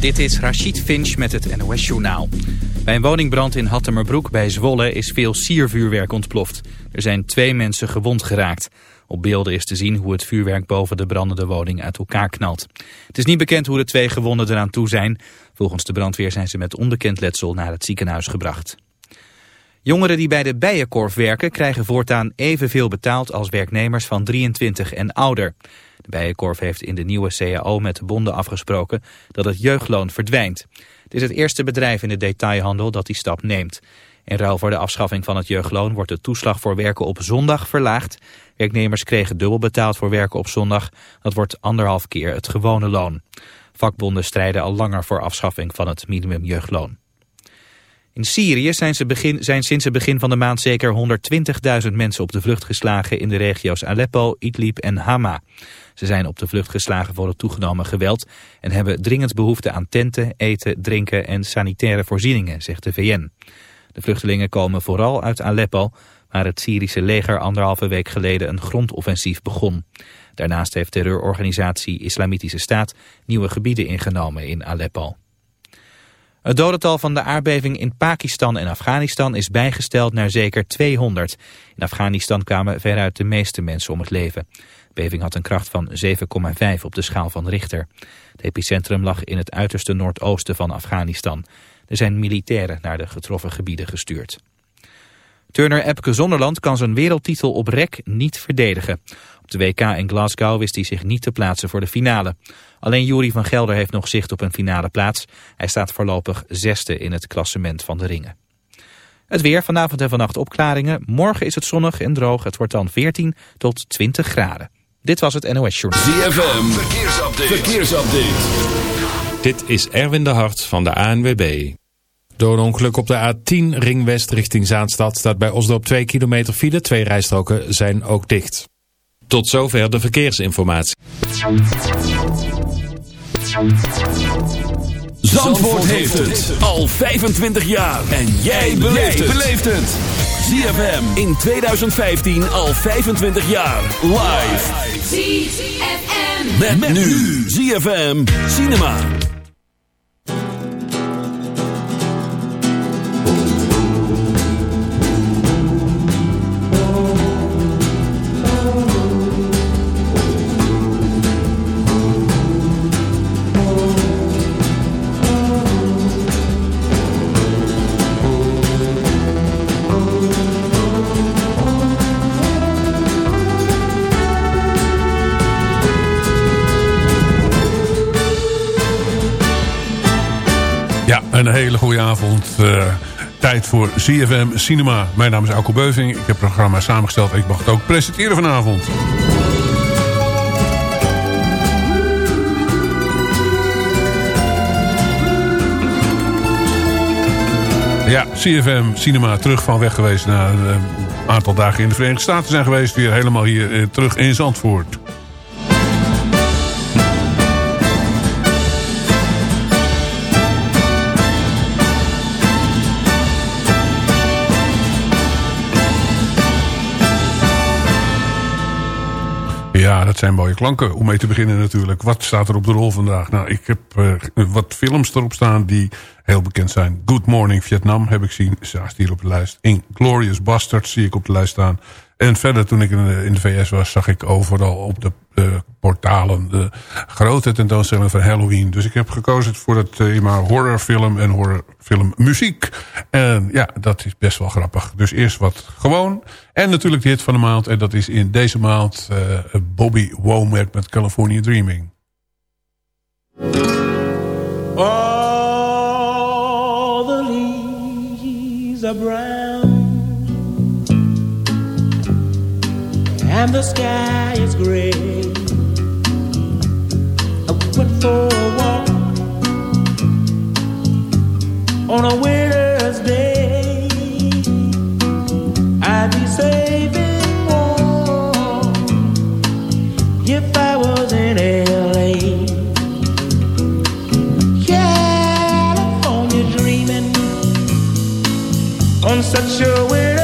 Dit is Rachid Finch met het NOS Journaal. Bij een woningbrand in Hattemerbroek bij Zwolle is veel siervuurwerk ontploft. Er zijn twee mensen gewond geraakt. Op beelden is te zien hoe het vuurwerk boven de brandende woning uit elkaar knalt. Het is niet bekend hoe de twee gewonden eraan toe zijn. Volgens de brandweer zijn ze met onbekend letsel naar het ziekenhuis gebracht. Jongeren die bij de Bijenkorf werken krijgen voortaan evenveel betaald als werknemers van 23 en ouder. Bijenkorf heeft in de nieuwe CAO met de bonden afgesproken dat het jeugdloon verdwijnt. Het is het eerste bedrijf in de detailhandel dat die stap neemt. In ruil voor de afschaffing van het jeugdloon wordt de toeslag voor werken op zondag verlaagd. Werknemers kregen dubbel betaald voor werken op zondag. Dat wordt anderhalf keer het gewone loon. Vakbonden strijden al langer voor afschaffing van het minimumjeugdloon. In Syrië zijn, begin, zijn sinds het begin van de maand zeker 120.000 mensen op de vlucht geslagen in de regio's Aleppo, Idlib en Hama. Ze zijn op de vlucht geslagen voor het toegenomen geweld en hebben dringend behoefte aan tenten, eten, drinken en sanitaire voorzieningen, zegt de VN. De vluchtelingen komen vooral uit Aleppo, waar het Syrische leger anderhalve week geleden een grondoffensief begon. Daarnaast heeft terreurorganisatie Islamitische Staat nieuwe gebieden ingenomen in Aleppo. Het dodental van de aardbeving in Pakistan en Afghanistan is bijgesteld naar zeker 200. In Afghanistan kwamen veruit de meeste mensen om het leven. Beving had een kracht van 7,5 op de schaal van Richter. Het epicentrum lag in het uiterste noordoosten van Afghanistan. Er zijn militairen naar de getroffen gebieden gestuurd. Turner Epke Zonderland kan zijn wereldtitel op rek niet verdedigen. Op de WK in Glasgow wist hij zich niet te plaatsen voor de finale. Alleen Jury van Gelder heeft nog zicht op een finale plaats. Hij staat voorlopig zesde in het klassement van de ringen. Het weer, vanavond en vannacht opklaringen. Morgen is het zonnig en droog. Het wordt dan 14 tot 20 graden. Dit was het NOS Journal. ZFM, verkeersupdate. verkeersupdate. Dit is Erwin de Hart van de ANWB. Door een ongeluk op de A10 Ring West richting Zaanstad staat bij Osdorp 2 kilometer file. Twee rijstroken zijn ook dicht. Tot zover de verkeersinformatie. Zandvoort heeft het al 25 jaar. En jij beleeft het. ZFM in 2015 al 25 jaar. Live. ZFM. Met, nu. ZFM Cinema. Een hele goede avond. Uh, tijd voor CFM Cinema. Mijn naam is Alko Beuving. Ik heb het programma samengesteld en ik mag het ook presenteren vanavond. Ja, CFM Cinema terug van weg geweest na een aantal dagen in de Verenigde Staten zijn geweest. Weer helemaal hier uh, terug in Zandvoort. Ja, dat zijn mooie klanken om mee te beginnen natuurlijk. Wat staat er op de rol vandaag? Nou, ik heb uh, wat films erop staan die heel bekend zijn. Good Morning Vietnam heb ik zien, staat hier op de lijst. Inglorious Bastards zie ik op de lijst staan. En verder, toen ik in de, VS was, zag ik overal op de portalen de grote tentoonstelling van Halloween. Dus ik heb gekozen voor het thema horrorfilm en horrorfilmmuziek. En ja, dat is best wel grappig. Dus eerst wat gewoon. En natuurlijk de hit van de maand. En dat is in deze maand uh, Bobby Womack met California Dreaming. All the leaves are brown And the sky is gray for a walk On a winter's day I'd be saving If I was in L.A. California dreaming On such a winter's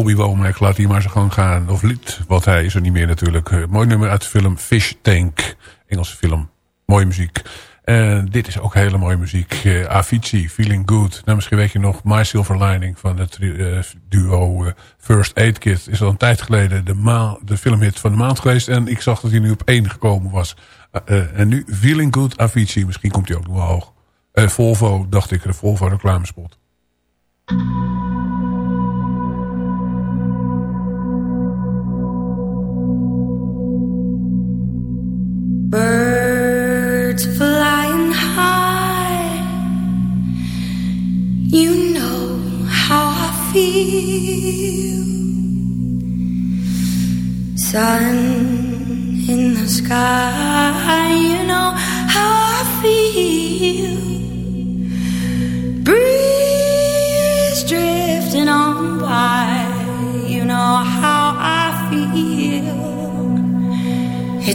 Bobby Womack laat hier maar zo gewoon gaan. Of lied, want hij is er niet meer natuurlijk. Eh, mooi nummer uit de film Fish Tank. Engelse film. Mooie muziek. En dit is ook hele mooie muziek. Eh, Avicii, Feeling Good. Nou, misschien weet je nog My Silver Lining van het eh, duo eh, First Aid Kit. Is al een tijd geleden de, de filmhit van de maand geweest. En ik zag dat hij nu op één gekomen was. Eh, eh, en nu Feeling Good, Avicii. Misschien komt hij ook nog wel hoog. Eh, Volvo, dacht ik, de Volvo reclamespot. Birds flying high. You know how I feel. Sun in the sky. You know how I feel. Breeze drifting on by.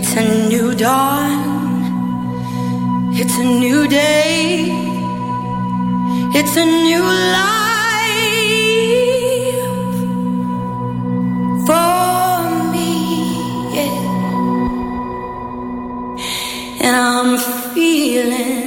It's a new dawn. It's a new day. It's a new life for me. Yeah. And I'm feeling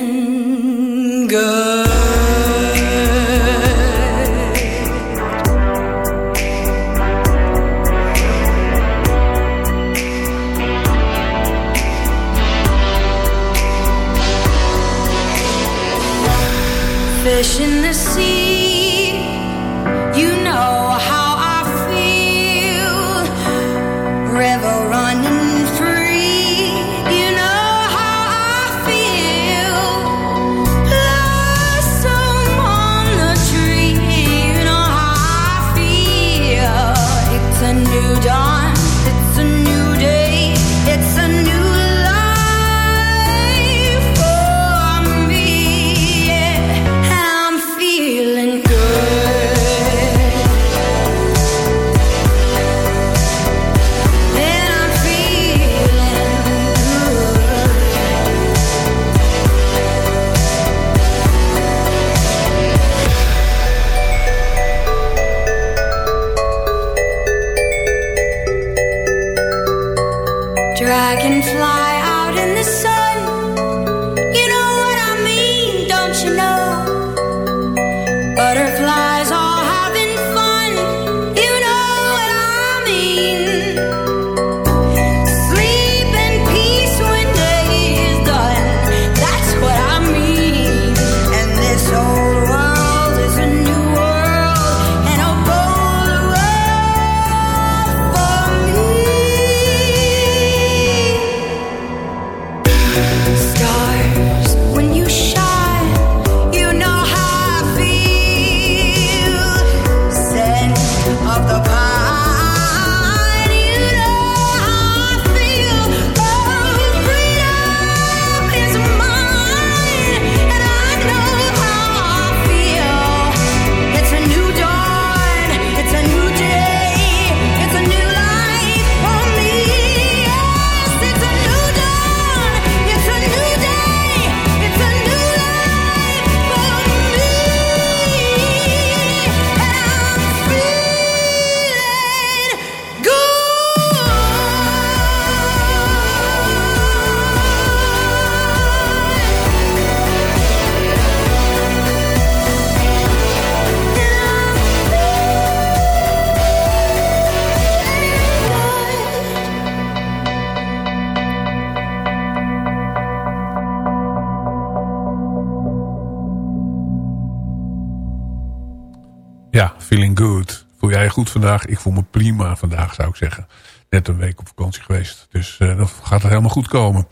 goed vandaag? Ik voel me prima vandaag, zou ik zeggen. Net een week op vakantie geweest. Dus eh dan gaat het helemaal goed komen.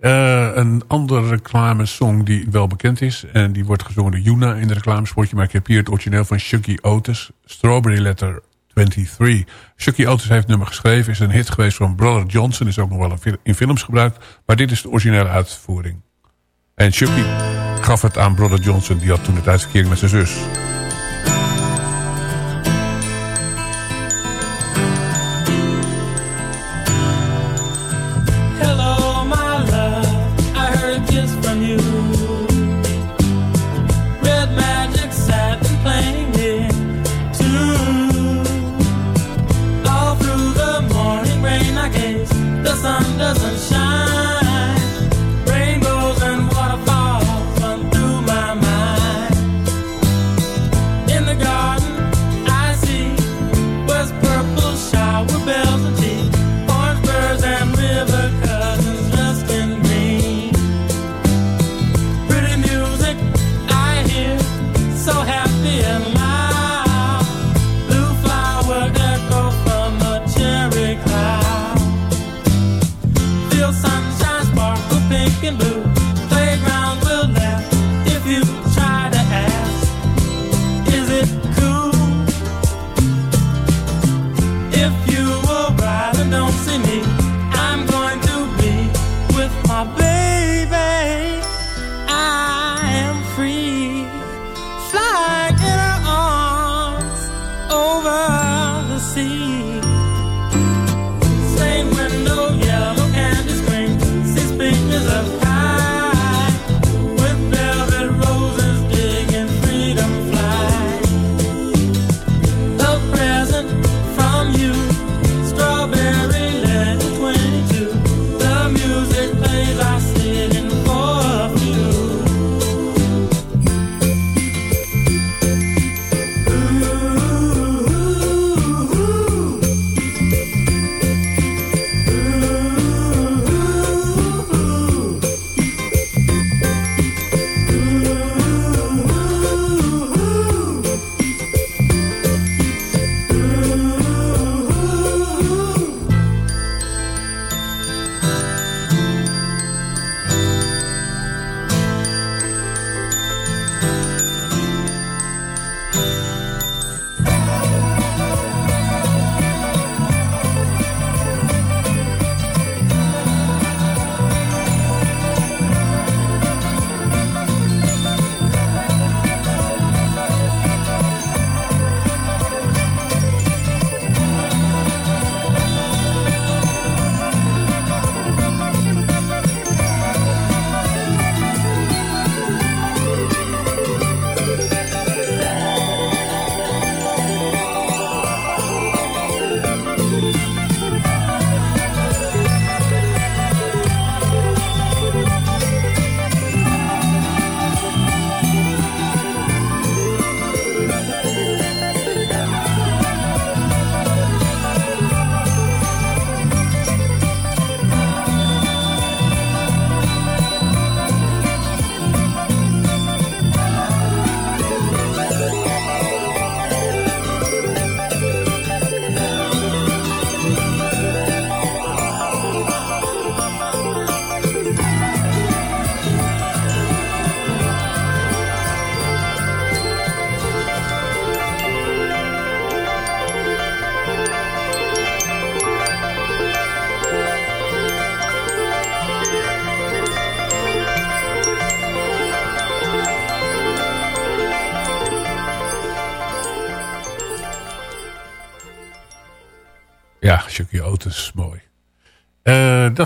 Eh, een andere reclamesong die wel bekend is. En die wordt gezongen door Yuna in de reclamespotje. Maar ik heb hier het origineel van Chucky Otis. Strawberry Letter 23. Chucky Otis heeft het nummer geschreven. Is een hit geweest van Brother Johnson. Is ook nog wel in films gebruikt. Maar dit is de originele uitvoering. En Chucky gaf het aan Brother Johnson. Die had toen het uitverkering met zijn zus.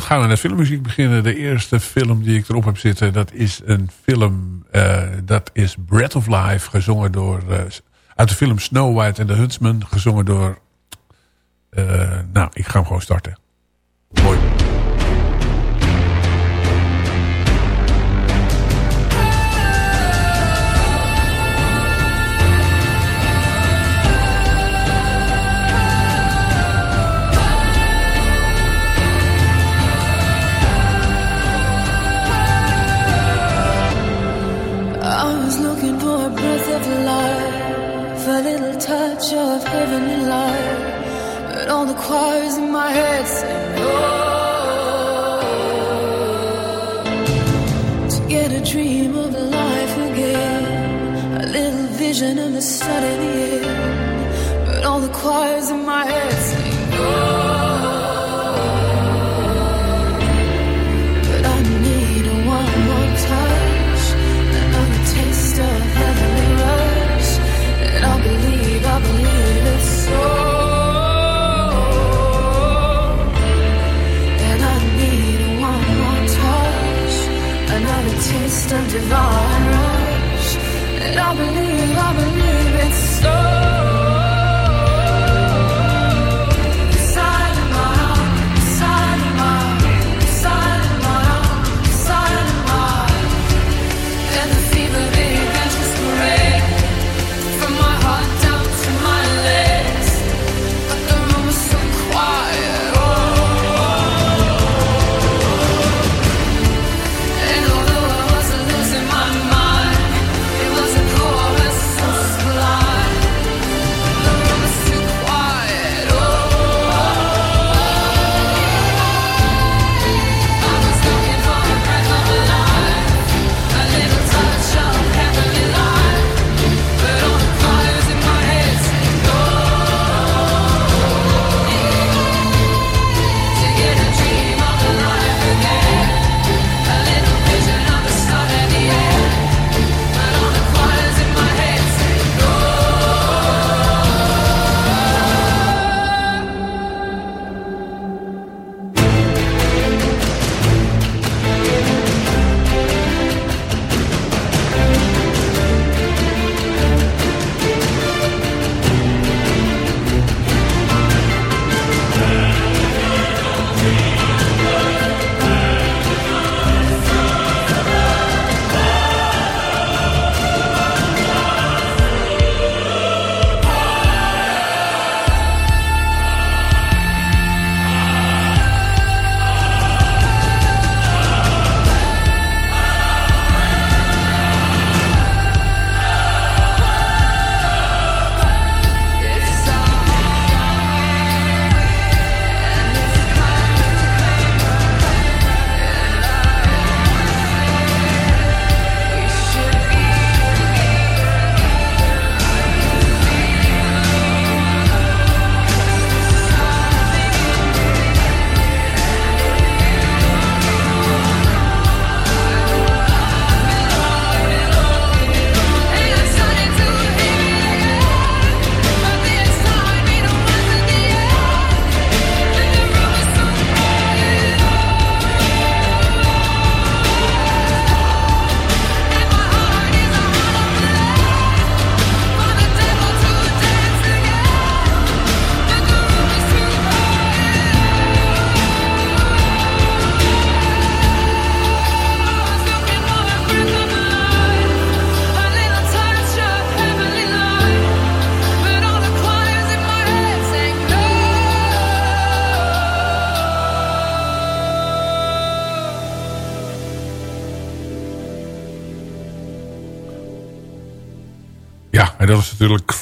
Gaan we naar filmmuziek beginnen. De eerste film die ik erop heb zitten, dat is een film, eh, dat is Breath of Life, gezongen door, eh, uit de film Snow White and the Huntsman, gezongen door, eh, nou, ik ga hem gewoon starten. Mooi. Touch of heavenly light. But all the choirs in my head say no. To get a dream of a life again, a little vision of the sun in the air. But all the choirs in my head of rush, and I believe, I believe it's so.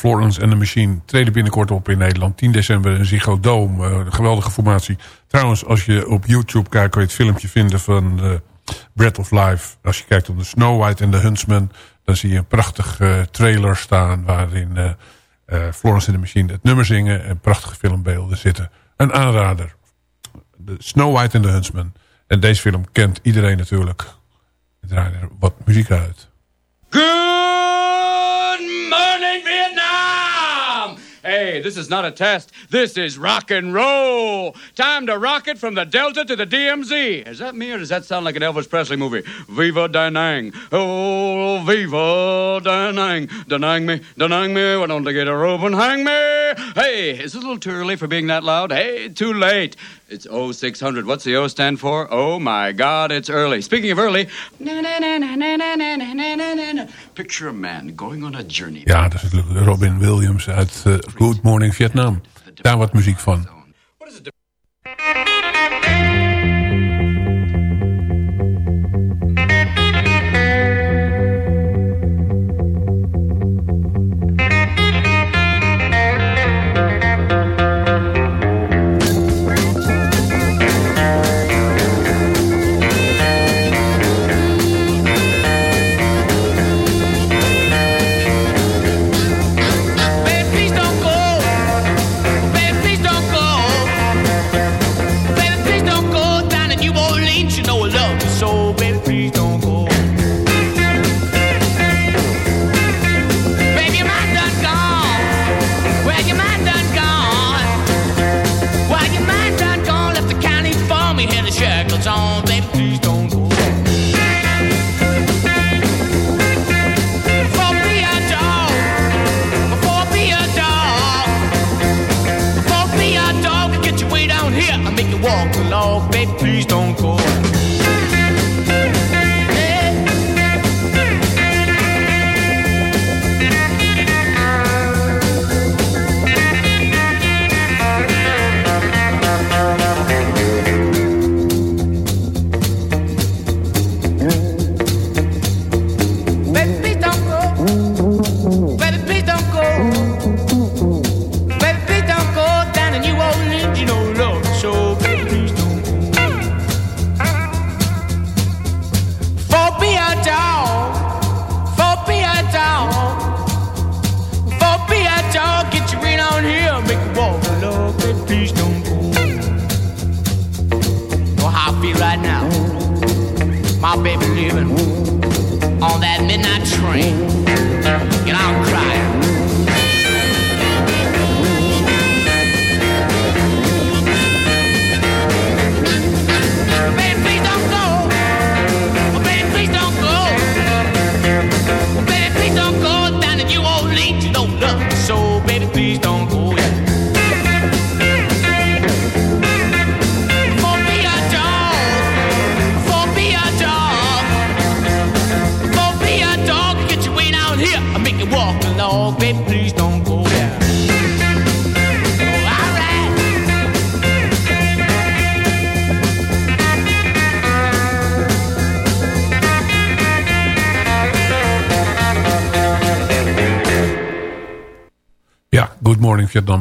Florence and the Machine. Treden binnenkort op in Nederland. 10 december in Ziggo Dome. Eh, geweldige formatie. Trouwens, als je op YouTube kijkt... kan je het filmpje vinden van eh Breath of Life. Als je kijkt op de Snow White en de Huntsman... dan zie je een prachtig eh, trailer staan... waarin Florence and the Machine het nummer zingen... en prachtige filmbeelden zitten. Een aanrader. De Snow White en de Huntsman. En deze film kent iedereen natuurlijk. We draaien er wat muziek uit. Good Hey, this is not a test. This is rock and roll. Time to rock it from the Delta to the DMZ. Is that me or does that sound like an Elvis Presley movie? Viva Da Nang. Oh, Viva Da Nang. Da Nang me, Da Nang me. Why don't they get a rope and hang me? Hey, is it a little too early for being that loud? Hey, too late. It's 0600. What's the O stand for? Oh my God, it's early. Speaking of early, picture a man going on a journey. Ja, dat is Robin Williams uit eh, Good Morning Vietnam. Daar wat muziek van.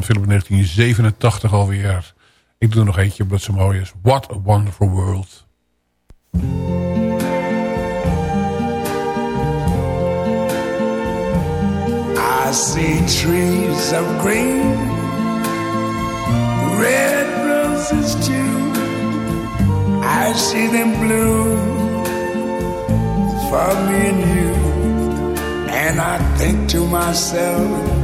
Film in 1987 alweer. Ik doe er nog eentje omdat ze mooi is. What a Wonderful World. I see trees of green, red roses too. I see them bloom for me and you. And I think to myself,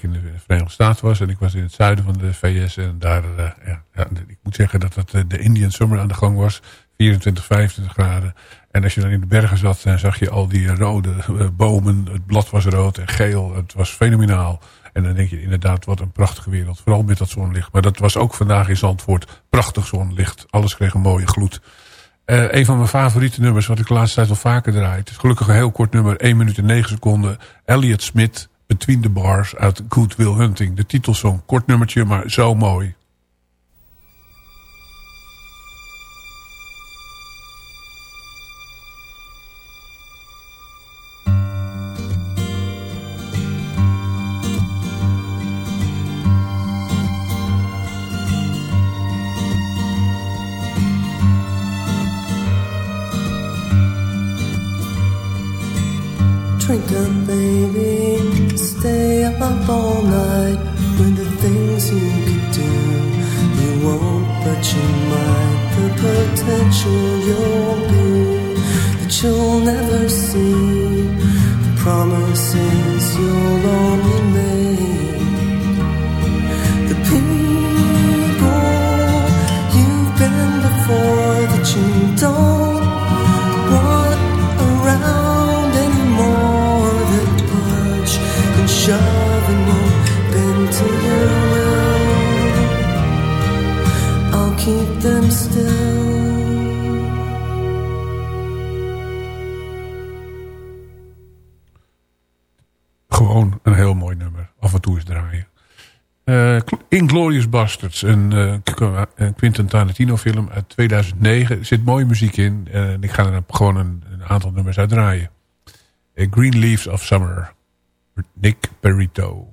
in de Verenigde Staten was. En ik was in het zuiden van de VS. En daar, eh, ja, ja, ik moet zeggen dat het eh, de Indian Summer aan de gang was. 24, 25 graden. En als je dan in de bergen zat, dan zag je al die rode eh, bomen. Het blad was rood en geel. Het was fenomenaal. En dan denk je inderdaad, wat een prachtige wereld. Vooral met dat zonlicht. Maar dat was ook vandaag in Zandvoort. Prachtig zonlicht. Alles kreeg een mooie gloed. Een van mijn favoriete nummers, wat ik de laatste tijd al vaker draai. Het is gelukkig een heel kort nummer, 1 minuut en 9 seconden. Elliot Smith, Between the Bars uit Good Will Hunting. De titelsong, kort nummertje, maar zo mooi. Inglorious Bastards, een eh, een Quentin Tarantino film uit 2009. Er zit mooie muziek in. En ik ga er gewoon een, een aantal nummers uit draaien. Eh, Green Leaves of Summer. Nick Perito.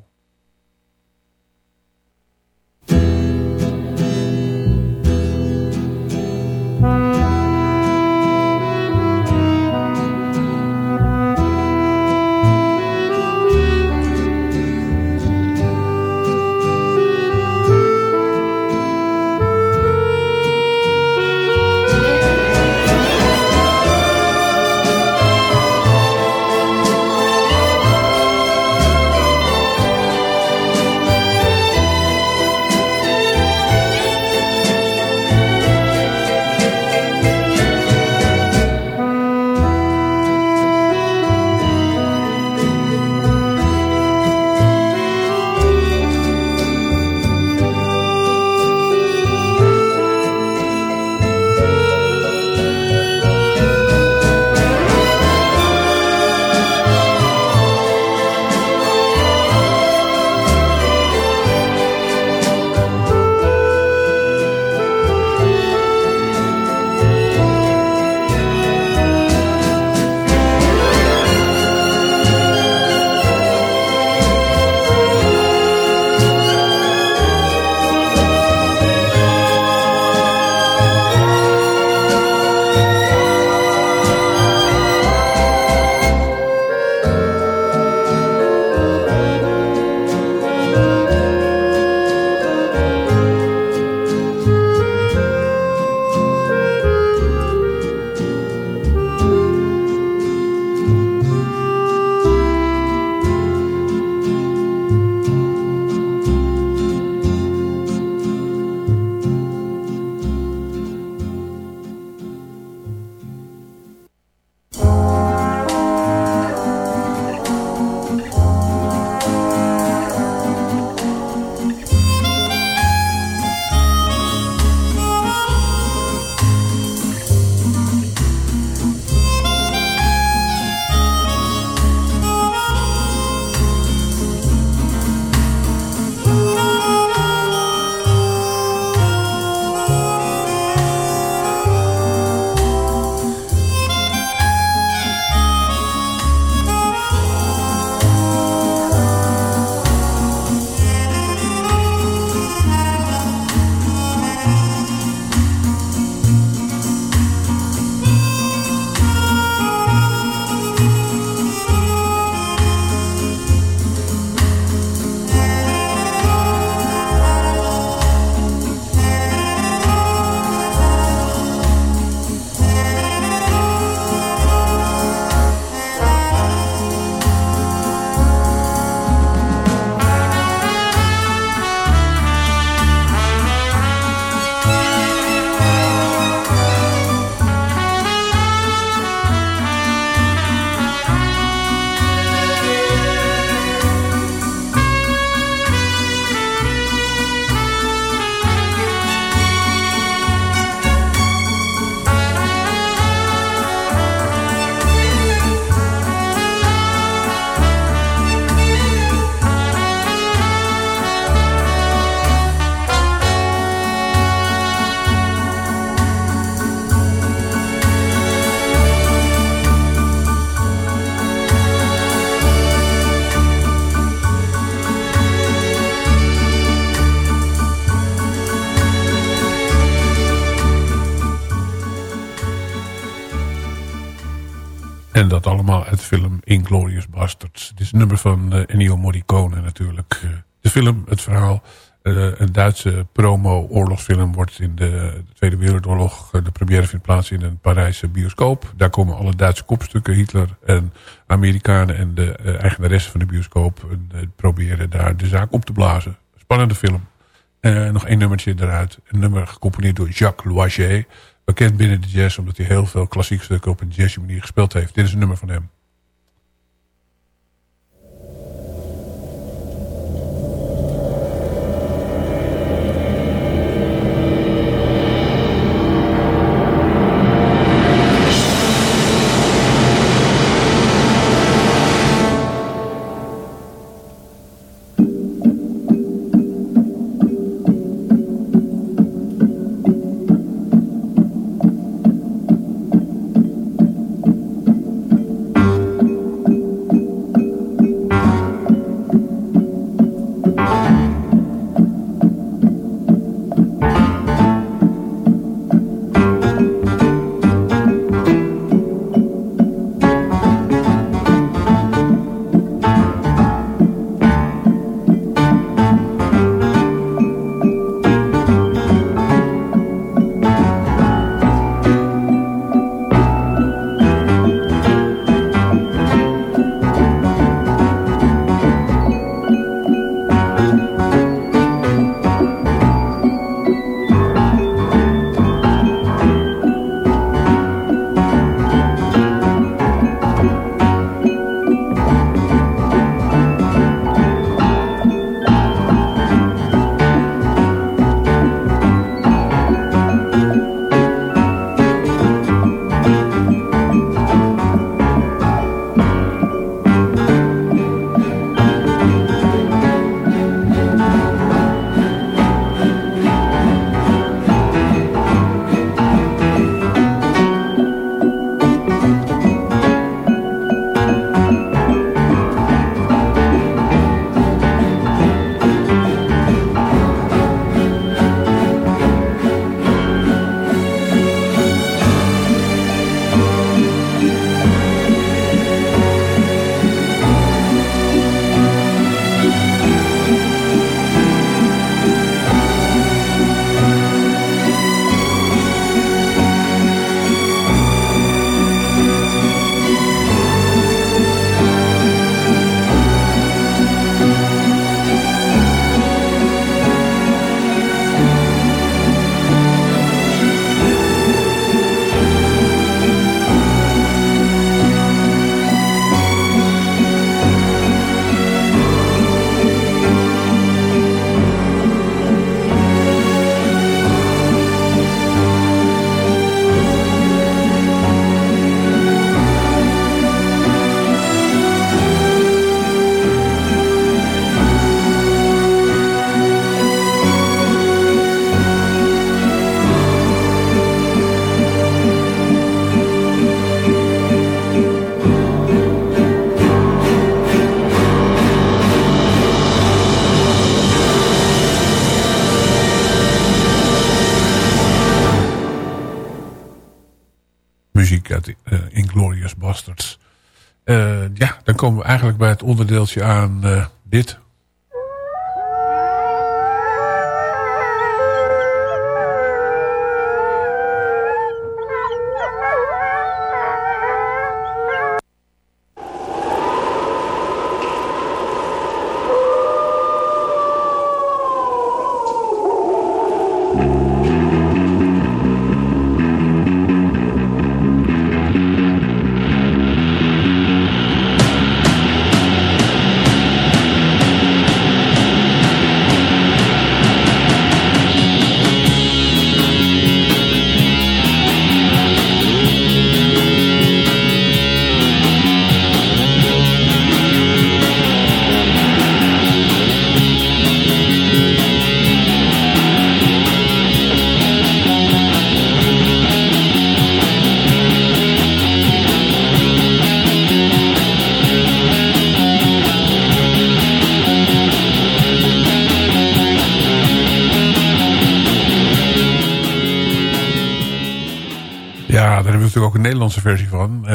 Film Inglorious Bastards. Het is een nummer van uh, Ennio Morricone natuurlijk. Uh, de film, het verhaal, uh, een Duitse promo-oorlogsfilm... wordt in de Tweede Wereldoorlog... de première vindt plaats in een Parijse bioscoop. Daar komen alle Duitse kopstukken, Hitler en Amerikanen... en de eigenaresse van de bioscoop... proberen daar de zaak op te blazen. Spannende film. nog één nummertje eruit. Een nummer gecomponeerd door Jacques Loisier bekend binnen de jazz... omdat hij heel veel klassieke stukken op een jazzy manier gespeeld heeft. Dit is een nummer van hem. Eigenlijk bij het onderdeeltje aan uh, dit.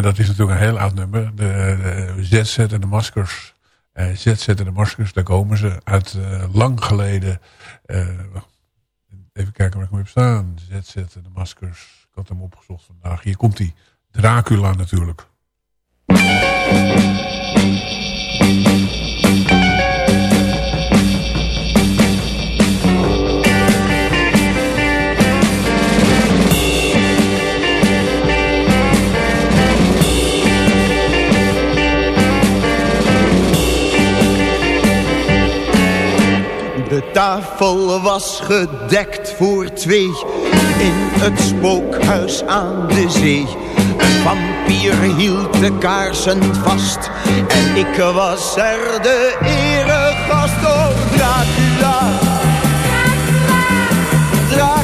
Dat is natuurlijk een heel oud nummer. De, de ZZ en de Maskers. Eh, ZZ en de Maskers, daar komen ze uit eh, lang geleden. Eh, even kijken waar ik hem heb staan. ZZ en de Maskers. Ik had hem opgezocht vandaag. Hier komt hij. Dracula natuurlijk. De tafel was gedekt voor twee in het spookhuis aan de zee. Een vampier hield de kaarsen vast en ik was er de eregast. Oh, Dracula, Dracula,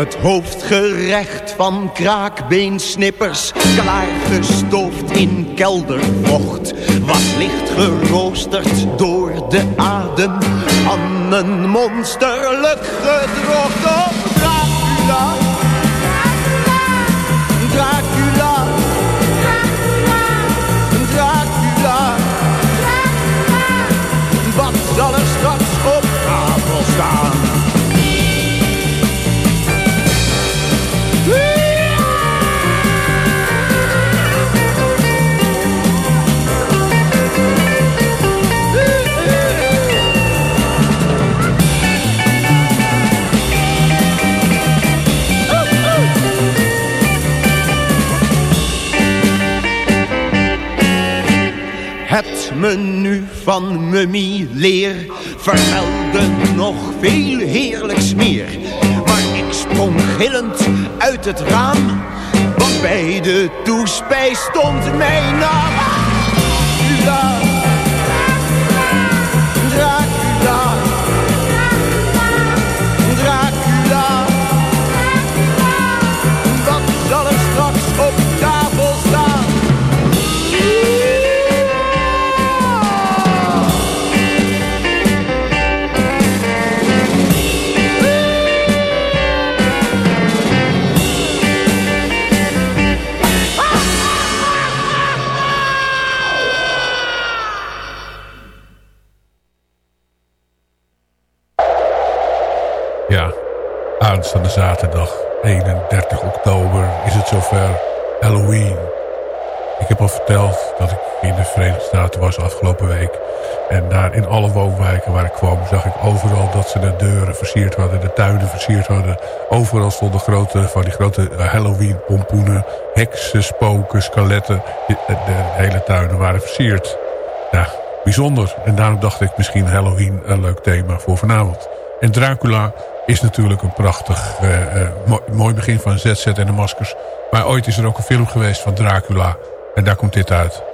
Het hoofdgerecht van kraakbeensnippers, klaargestoofd in keldervocht, was licht geroosterd door de adem. Van een monsterlijk gedrocht. Het menu van Mummy Leer vermeldde nog veel heerlijks meer. Maar ik sprong gillend uit het raam, want bij de toespijs stond mijn naam. Ik heb al verteld dat ik in de Verenigde Staten was afgelopen week. En daar in alle woonwijken waar ik kwam zag ik overal dat ze de deuren versierd hadden. De tuinen versierd hadden. Overal stonden grote, van die grote Halloween pompoenen. Heksen, spoken, skeletten. De, de hele tuinen waren versierd. Ja, bijzonder. En daarom dacht ik misschien Halloween een leuk thema voor vanavond. En Dracula is natuurlijk een prachtig, eh, eh, mooi, mooi begin van ZZ en de Maskers. Maar ooit is er ook een film geweest van Dracula. En daar komt dit.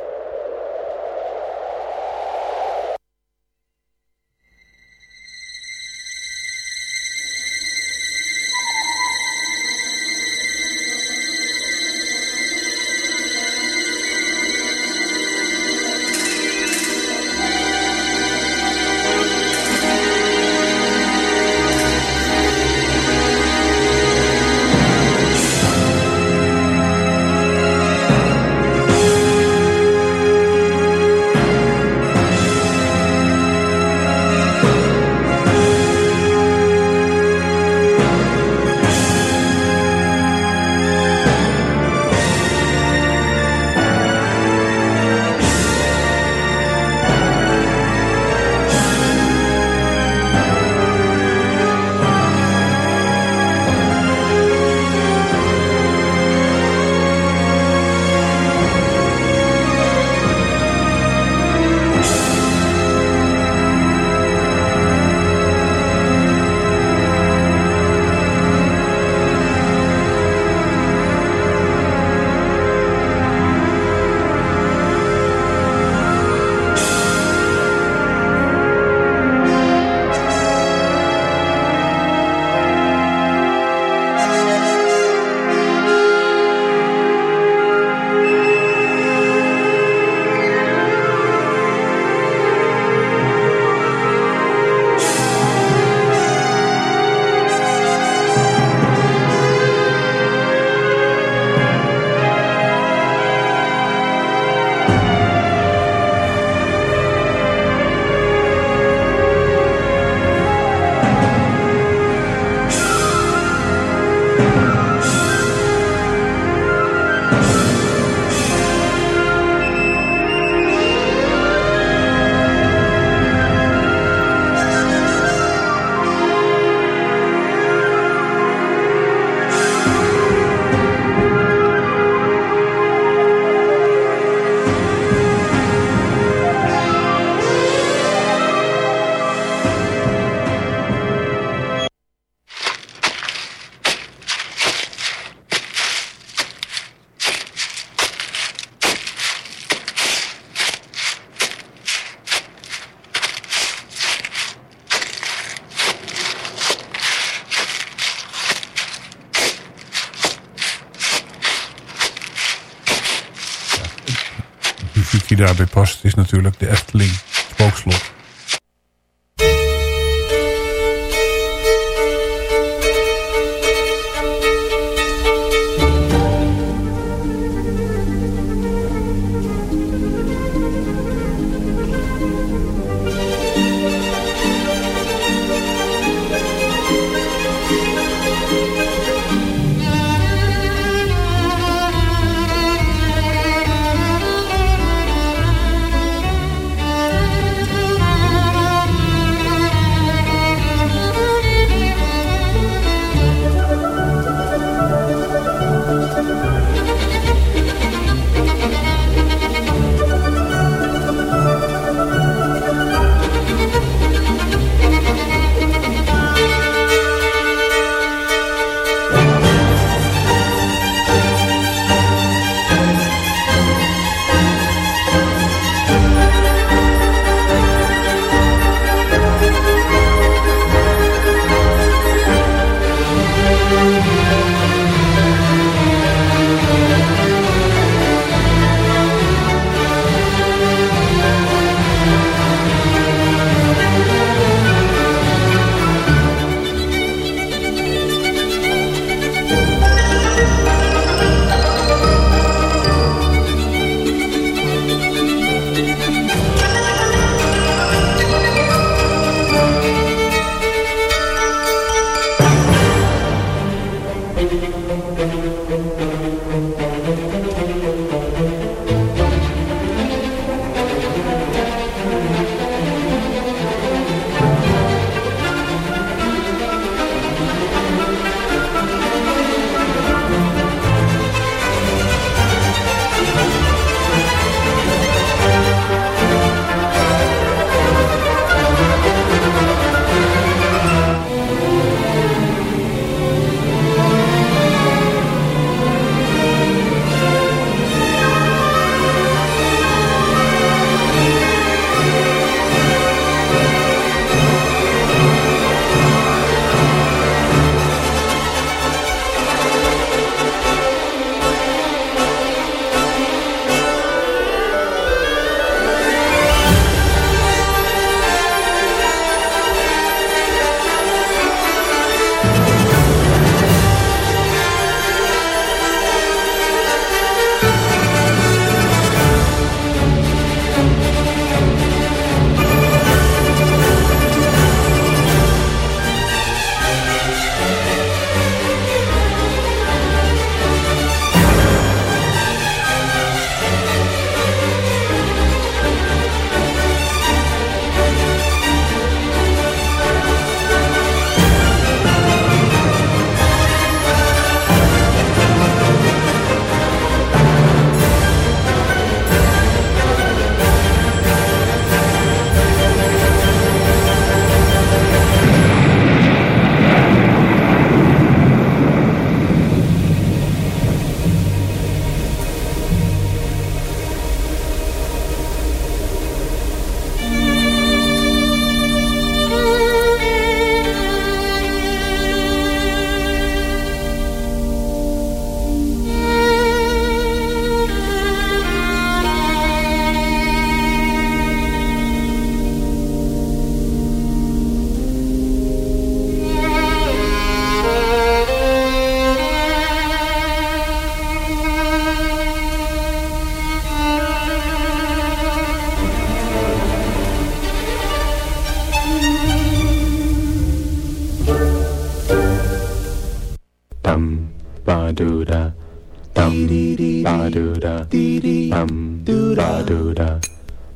Bum ba do da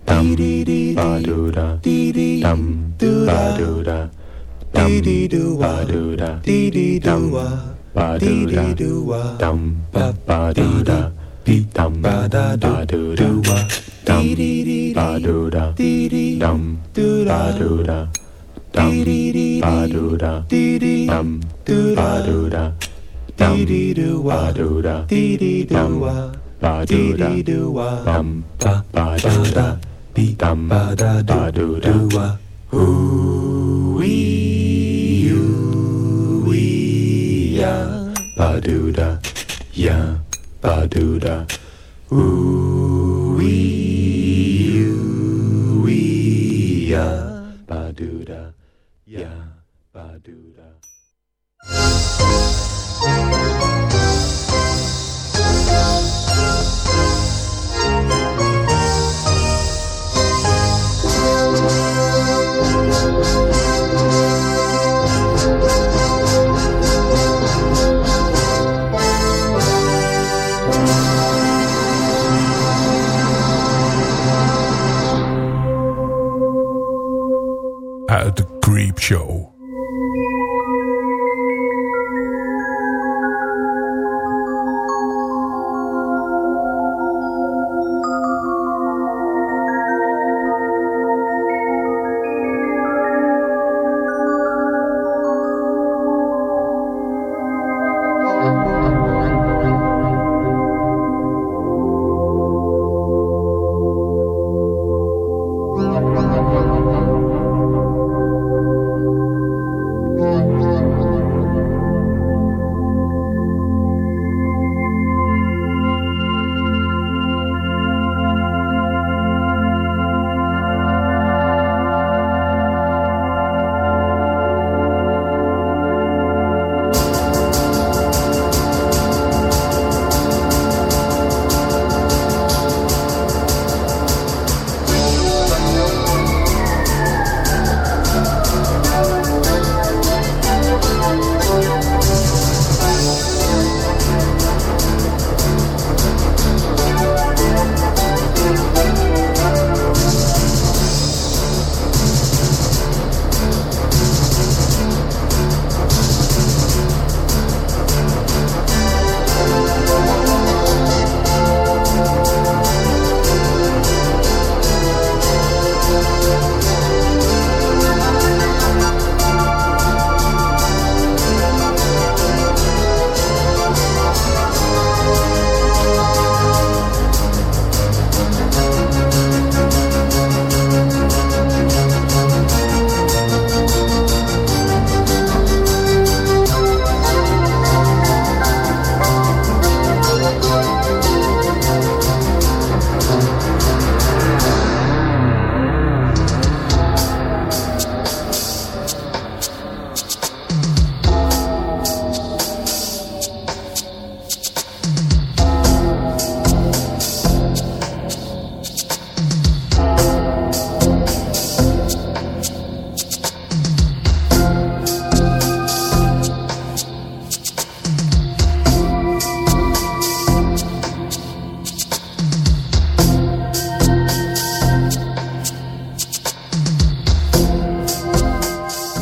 dum ba do da dum ba do da dum ba do da dum ba do da dum ba do da dum ba da do da dum ba do da dum ba do da dum ba do da dum ba do da dum ba do da dum ba do da bum ba ba da da be dum ba da da do da hoo wee you wee ya. Ba do da ya ba do da hoo wee you wee ya Show.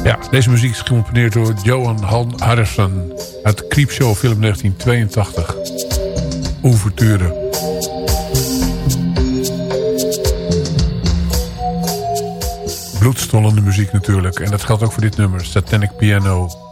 Ja, deze muziek is gecomponeerd door Johan Han Harrison uit Creepshow film 1982. Ouverture. Bloedstollende muziek natuurlijk. En dat geldt ook voor dit nummer, Satanic Piano.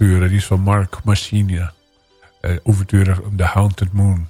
Overture. Die is van Mark Massinia. Uh, overture The Haunted Moon.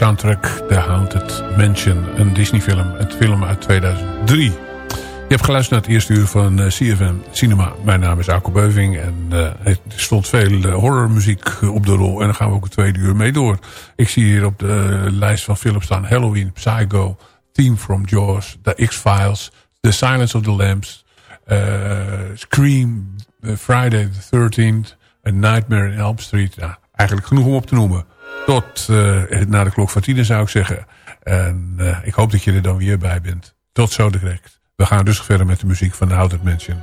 Soundtrack The Haunted Mansion. Een Disney film. Een film uit 2003. Je hebt geluisterd naar het eerste uur van uh, CFM Cinema. Mijn naam is Alko Beuving. En er stond veel uh, horrormuziek op de rol. En daar gaan we ook het tweede uur mee door. Ik zie hier op de lijst van films staan Halloween, Psycho, Theme from Jaws, The X-Files, The Silence of the Lambs, Scream, Friday the 13th, A Nightmare in Elm Street. Eigenlijk genoeg om op te noemen. Tot uh, na de klok van tien zou ik zeggen. En uh, ik hoop dat je er dan weer bij bent. Tot zo direct. We gaan dus verder met de muziek van de Haunted Mansion.